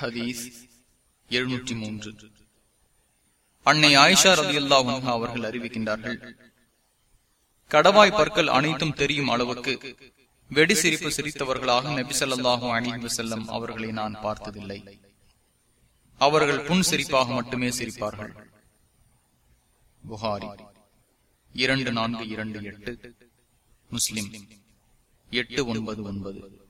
ஹதீஸ் எழுநூற்றி மூன்று. அன்னை ஆயிஷா ரதி அவர்கள் அறிவிக்கின்றார்கள் கடவாய் பற்கள் அனைத்தும் தெரியும் அளவுக்கு வெடி சிரிப்பு சிரித்தவர்களாக நபிசல்லாஹும் அணிந்து செல்லும் அவர்களை நான் பார்த்ததில்லை. அவர்கள் புன் சிரிப்பாக மட்டுமே சிரிப்பார்கள். புகாரி இரண்டு நான்கு இரண்டு எட்டு முஸ்லிம் எட்டு ஒன்பது ஒன்பது.